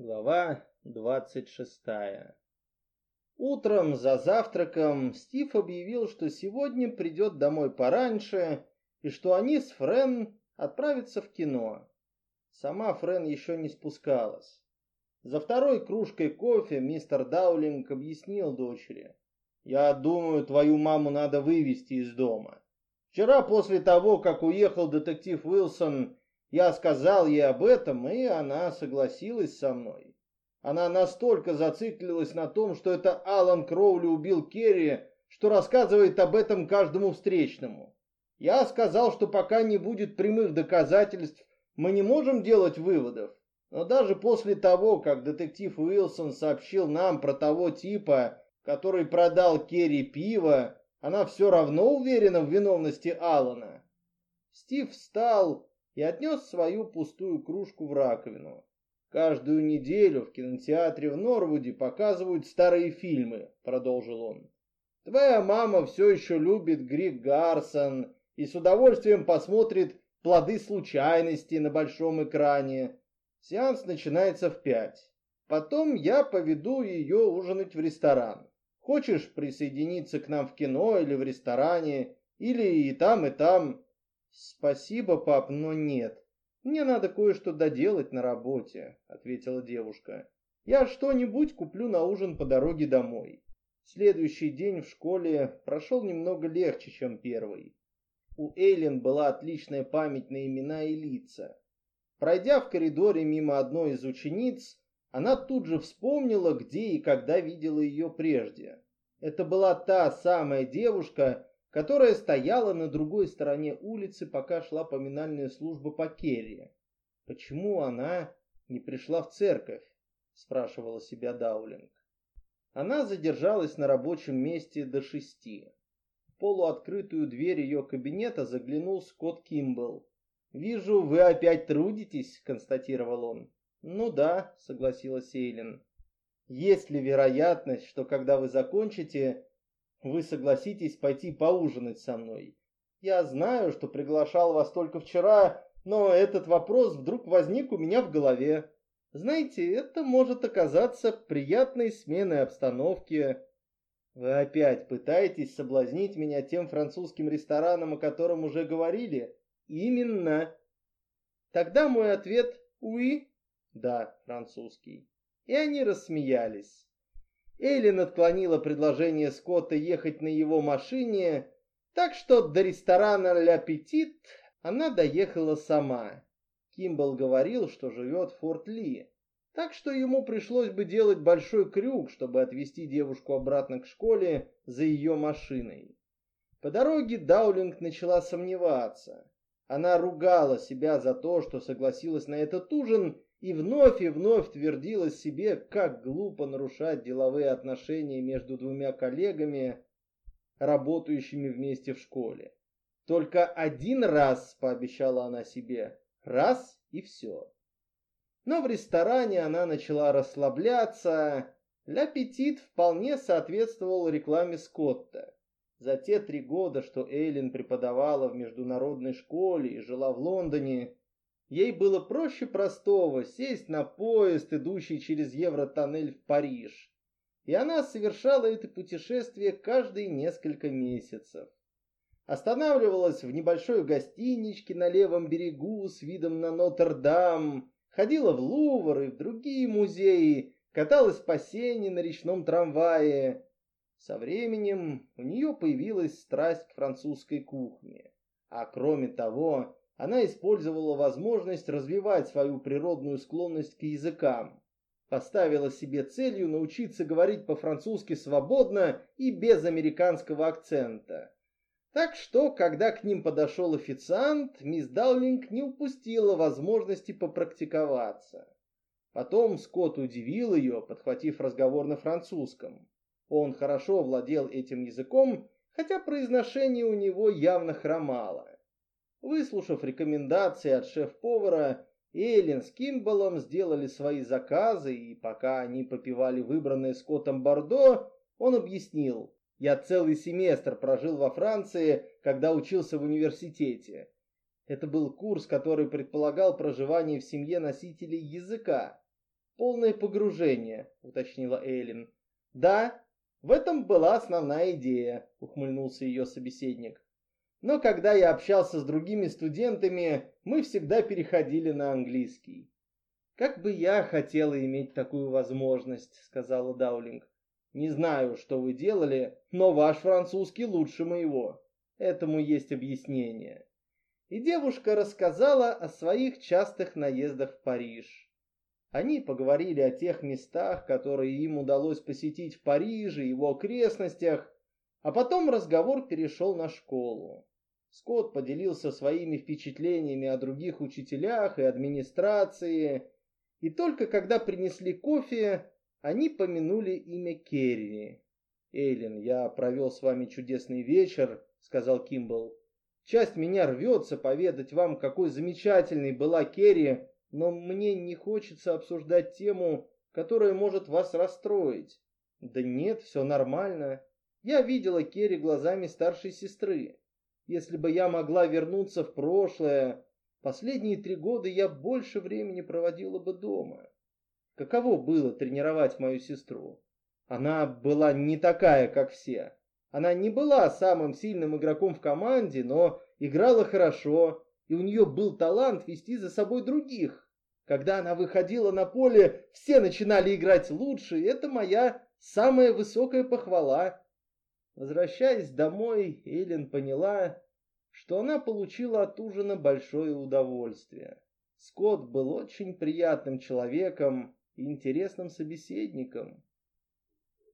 Глава 26. Утром за завтраком Стив объявил, что сегодня придет домой пораньше и что они с Френ отправятся в кино. Сама Френ еще не спускалась. За второй кружкой кофе мистер Даулинг объяснил дочери. «Я думаю, твою маму надо вывести из дома. Вчера после того, как уехал детектив Уилсон, я сказал ей об этом, и она согласилась со мной. Она настолько зациклилась на том, что это Алан Кроули убил Керри, что рассказывает об этом каждому встречному. Я сказал, что пока не будет прямых доказательств, мы не можем делать выводов. Но даже после того, как детектив Уилсон сообщил нам про того типа, который продал Керри пиво, она все равно уверена в виновности Алана. Стив встал и отнес свою пустую кружку в раковину. «Каждую неделю в кинотеатре в Норвуде показывают старые фильмы», — продолжил он. «Твоя мама все еще любит Григ Гарсон и с удовольствием посмотрит «Плоды случайности» на большом экране. Сеанс начинается в пять. Потом я поведу ее ужинать в ресторан. Хочешь присоединиться к нам в кино или в ресторане, или и там, и там. «Спасибо, пап, но нет. Мне надо кое-что доделать на работе», — ответила девушка. «Я что-нибудь куплю на ужин по дороге домой». Следующий день в школе прошел немного легче, чем первый. У Эйлин была отличная память на имена и лица. Пройдя в коридоре мимо одной из учениц, она тут же вспомнила, где и когда видела ее прежде. Это была та самая девушка, которая стояла на другой стороне улицы, пока шла поминальная служба по Керри. Почему она не пришла в церковь? спрашивала себя Даулинг. Она задержалась на рабочем месте до шести. В полуоткрытую дверь ее кабинета заглянул Скотт Кимбл. «Вижу, вы опять трудитесь», — констатировал он. «Ну да», — согласилась Эйлин. «Есть ли вероятность, что когда вы закончите, вы согласитесь пойти поужинать со мной. Я знаю, что приглашал вас только вчера, но этот вопрос вдруг возник у меня в голове. Знаете, это может оказаться приятной сменой обстановки. Вы опять пытаетесь соблазнить меня тем французским рестораном, о котором уже говорили? Именно. Тогда мой ответ «Уи». Да, французский. И они рассмеялись. Эйлин отклонила предложение Скотта ехать на его машине, так что до ресторана «Ля Петит» она доехала сама. Кимбл говорил, что живет в Форт-Ли, так что ему пришлось бы делать большой крюк, чтобы отвезти девушку обратно к школе за ее машиной. По дороге Даулинг начала сомневаться. Она ругала себя за то, что согласилась на этот ужин, и вновь и вновь твердила себе, как глупо нарушать деловые отношения между двумя коллегами, работающими вместе в школе. Только один раз, пообещала она себе, раз и все. Но в ресторане она начала расслабляться. Ля Петит вполне соответствовал рекламе Скотта. За те три года, что Эйлин преподавала в международной школе и жила в Лондоне, Ей было проще простого сесть на поезд, идущий через Евротоннель в Париж. И она совершала это путешествие каждые несколько месяцев. Останавливалась в небольшой гостиничке на левом берегу с видом на Нотр-Дам, ходила в Лувр и в другие музеи, каталась по сене на речном трамвае. Со временем у нее появилась страсть к французской кухне. А кроме того, она использовала возможность развивать свою природную склонность к языкам. Поставила себе целью научиться говорить по-французски свободно и без американского акцента. Так что, когда к ним подошел официант, мисс Даулинг не упустила возможности попрактиковаться. Потом Скотт удивил ее, подхватив разговор на французском. Он хорошо владел этим языком, хотя произношение у него явно хромало. Выслушав рекомендации от шеф-повара, Эйлин с Кимбалом сделали свои заказы, и пока они попивали выбранное Скоттом Бордо, он объяснил, «Я целый семестр прожил во Франции, когда учился в университете. Это был курс, который предполагал проживание в семье носителей языка. полное погружение, уточнила Эйлин. Да, в этом была основная идея, ухмыльнулся ее собеседник. Но когда я общался с другими студентами, мы всегда переходили на английский. Как бы я хотела иметь такую возможность, сказала Даулинг. Не знаю, что вы делали, но ваш французский лучше моего. Этому есть объяснение. И девушка рассказала о своих частых наездах в Париж. Они поговорили о тех местах, которые им удалось посетить в Париже его окрестностях, а потом разговор перешел на школу. Скотт поделился своими впечатлениями о других учителях и администрации, и только когда принесли кофе, они помянули имя Керри. «Эйлин, я провел с вами чудесный вечер», — сказал Кимбл. «Часть меня рвется поведать вам, какой замечательной была Керри, но мне не хочется обсуждать тему, которая может вас расстроить». «Да нет, все нормально. Я видела Керри глазами старшей сестры. Если бы я могла вернуться в прошлое, последние три года я больше времени проводила бы дома». Каково было тренировать мою сестру? Она была не такая, как все. Она не была самым сильным игроком в команде, но играла хорошо, и у нее был талант вести за собой других. Когда она выходила на поле, все начинали играть лучше, и это моя самая высокая похвала. Возвращаясь домой, Эллен поняла, что она получила от ужина большое удовольствие. Скотт был очень приятным человеком, и интересным собеседником.